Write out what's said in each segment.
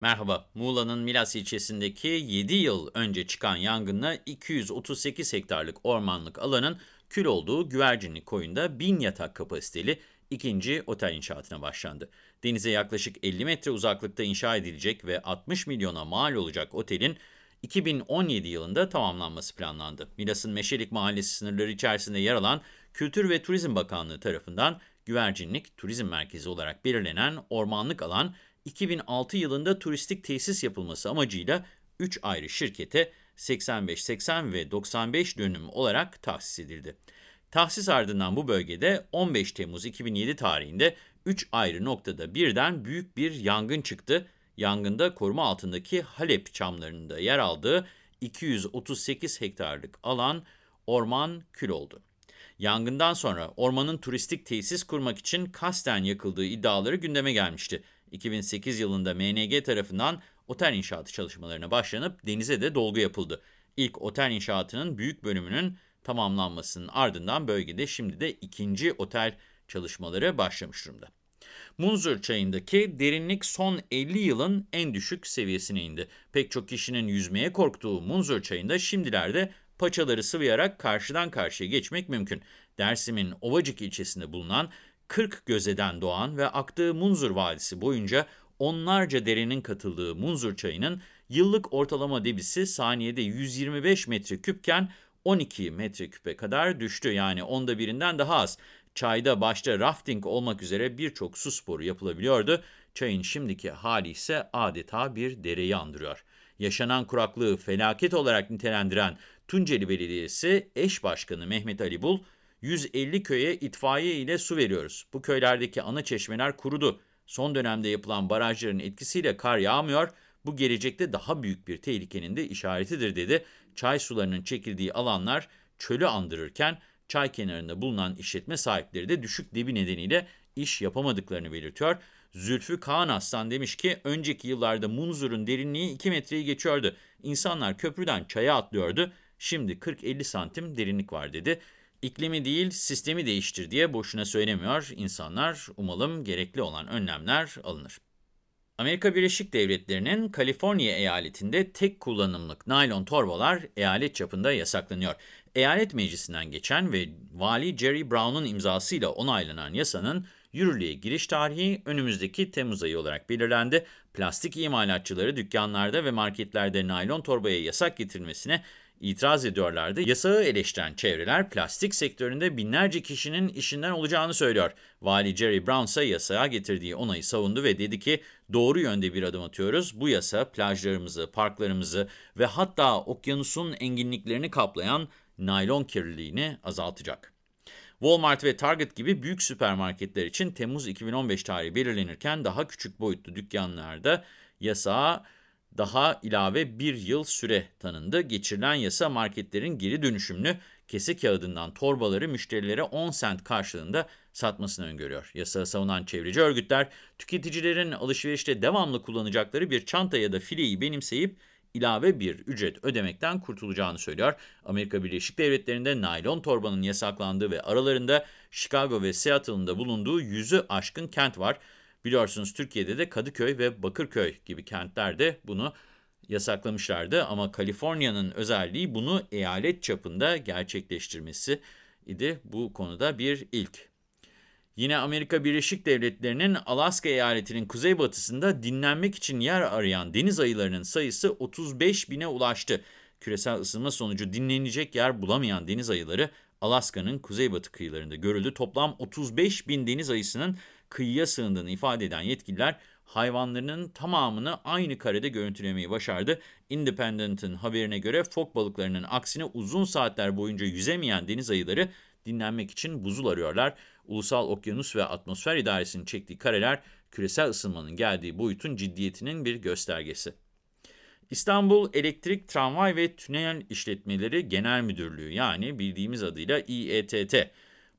Merhaba, Muğla'nın Milas ilçesindeki 7 yıl önce çıkan yangınla 238 hektarlık ormanlık alanın kül olduğu Güvercinlik koyunda 1000 yatak kapasiteli ikinci otel inşaatına başlandı. Denize yaklaşık 50 metre uzaklıkta inşa edilecek ve 60 milyona mal olacak otelin 2017 yılında tamamlanması planlandı. Milas'ın Meşelik Mahallesi sınırları içerisinde yer alan Kültür ve Turizm Bakanlığı tarafından Güvercinlik Turizm Merkezi olarak belirlenen ormanlık alan 2006 yılında turistik tesis yapılması amacıyla 3 ayrı şirkete 85, 80 ve 95 dönüm olarak tahsis edildi. Tahsis ardından bu bölgede 15 Temmuz 2007 tarihinde 3 ayrı noktada birden büyük bir yangın çıktı. Yangında koruma altındaki Halep çamlarında yer aldığı 238 hektarlık alan orman kül oldu. Yangından sonra ormanın turistik tesis kurmak için kasten yakıldığı iddiaları gündeme gelmişti. 2008 yılında MNG tarafından otel inşaatı çalışmalarına başlanıp denize de dolgu yapıldı. İlk otel inşaatının büyük bölümünün tamamlanmasının ardından bölgede şimdi de ikinci otel çalışmaları başlamış durumda. Munzur çayındaki derinlik son 50 yılın en düşük seviyesine indi. Pek çok kişinin yüzmeye korktuğu Munzur çayında şimdilerde paçaları sıvayarak karşıdan karşıya geçmek mümkün. Dersim'in Ovacık ilçesinde bulunan 40 gözeden doğan ve aktığı Munzur Vadisi boyunca onlarca derenin katıldığı Munzur çayının yıllık ortalama debisi saniyede 125 metreküpken 12 metreküpe kadar düştü. Yani onda birinden daha az. Çayda başta rafting olmak üzere birçok su sporu yapılabiliyordu. Çayın şimdiki hali ise adeta bir dereyi andırıyor. Yaşanan kuraklığı felaket olarak nitelendiren Tunceli Belediyesi eş başkanı Mehmet Ali Bul, 150 köye itfaiye ile su veriyoruz. Bu köylerdeki ana çeşmeler kurudu. Son dönemde yapılan barajların etkisiyle kar yağmıyor. Bu gelecekte daha büyük bir tehlikenin de işaretidir dedi. Çay sularının çekildiği alanlar çölü andırırken çay kenarında bulunan işletme sahipleri de düşük debi nedeniyle iş yapamadıklarını belirtiyor. Zülfü Kaan Aslan demiş ki önceki yıllarda Munzur'un derinliği 2 metreyi geçiyordu. İnsanlar köprüden çaya atlıyordu. Şimdi 40-50 santim derinlik var dedi. İklimi değil sistemi değiştir diye boşuna söylemiyor insanlar. Umalım gerekli olan önlemler alınır. Amerika Birleşik Devletleri'nin Kaliforniya eyaletinde tek kullanımlık naylon torbalar eyalet çapında yasaklanıyor. Eyalet meclisinden geçen ve vali Jerry Brown'un imzasıyla onaylanan yasanın yürürlüğe giriş tarihi önümüzdeki Temmuz ayı olarak belirlendi. Plastik imalatçıları dükkanlarda ve marketlerde naylon torbaya yasak getirmesine itiraz ediyorlardı. Yasağı eleştiren çevreler plastik sektöründe binlerce kişinin işinden olacağını söylüyor. Vali Jerry Brown ise yasağa getirdiği onayı savundu ve dedi ki doğru yönde bir adım atıyoruz. Bu yasa plajlarımızı, parklarımızı ve hatta okyanusun enginliklerini kaplayan naylon kirliliğini azaltacak. Walmart ve Target gibi büyük süpermarketler için Temmuz 2015 tarihi belirlenirken daha küçük boyutlu dükkanlarda yasağa daha ilave bir yıl süre tanındı. Geçirilen yasa marketlerin geri dönüşümlü kese kağıdından torbaları müşterilere 10 sent karşılığında satmasını öngörüyor. Yasağı savunan çevreci örgütler tüketicilerin alışverişte devamlı kullanacakları bir çanta ya da fileyi benimseyip ilave bir ücret ödemekten kurtulacağını söylüyor. Amerika Birleşik Devletleri'nde naylon torbanın yasaklandığı ve aralarında Chicago ve Seattle'ın da bulunduğu yüzü aşkın kent var. Biliyorsunuz Türkiye'de de Kadıköy ve Bakırköy gibi kentlerde bunu yasaklamışlardı ama Kaliforniya'nın özelliği bunu eyalet çapında gerçekleştirmesi idi. Bu konuda bir ilk. Yine Amerika Birleşik Devletleri'nin Alaska eyaletinin kuzeybatısında dinlenmek için yer arayan deniz ayılarının sayısı 35 bine ulaştı. Küresel ısınma sonucu dinlenecek yer bulamayan deniz ayıları Alaska'nın kuzeybatı kıyılarında görüldü. Toplam 35 bin deniz ayısının kıyıya sığındığını ifade eden yetkililer hayvanlarının tamamını aynı karede görüntülemeyi başardı. Independent'ın haberine göre fok balıklarının aksine uzun saatler boyunca yüzemeyen deniz ayıları dinlenmek için buzul arıyorlar. Ulusal Okyanus ve Atmosfer İdaresi'nin çektiği kareler küresel ısınmanın geldiği boyutun ciddiyetinin bir göstergesi. İstanbul Elektrik, Tramvay ve Tünel İşletmeleri Genel Müdürlüğü yani bildiğimiz adıyla İETT,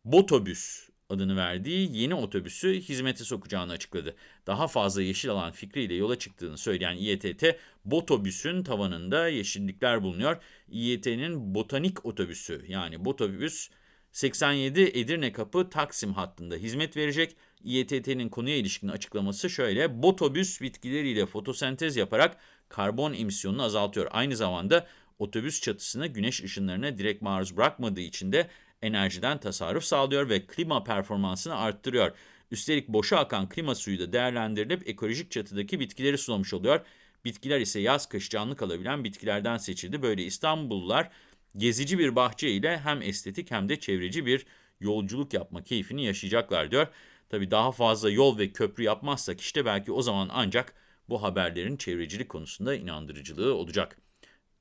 Botobüs adını verdiği yeni otobüsü hizmete sokacağını açıkladı. Daha fazla yeşil alan fikriyle yola çıktığını söyleyen İETT, Botobüs'ün tavanında yeşillikler bulunuyor. İET'nin botanik otobüsü yani Botobüs 87 Edirne Kapı Taksim hattında hizmet verecek. İETT'nin konuya ilişkin açıklaması şöyle. Botobüs bitkileriyle fotosentez yaparak karbon emisyonunu azaltıyor. Aynı zamanda otobüs çatısına güneş ışınlarına direkt maruz bırakmadığı için de enerjiden tasarruf sağlıyor ve klima performansını arttırıyor. Üstelik boşa akan klima suyu da değerlendirilip ekolojik çatıdaki bitkileri sulamış oluyor. Bitkiler ise yaz kış canlı kalabilen bitkilerden seçildi. Böyle İstanbullular gezici bir bahçe ile hem estetik hem de çevreci bir yolculuk yapma keyfini yaşayacaklar diyor. Tabii daha fazla yol ve köprü yapmazsak işte belki o zaman ancak bu haberlerin çevrecilik konusunda inandırıcılığı olacak.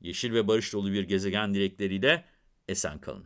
Yeşil ve barış dolu bir gezegen dilekleriyle esen kalın.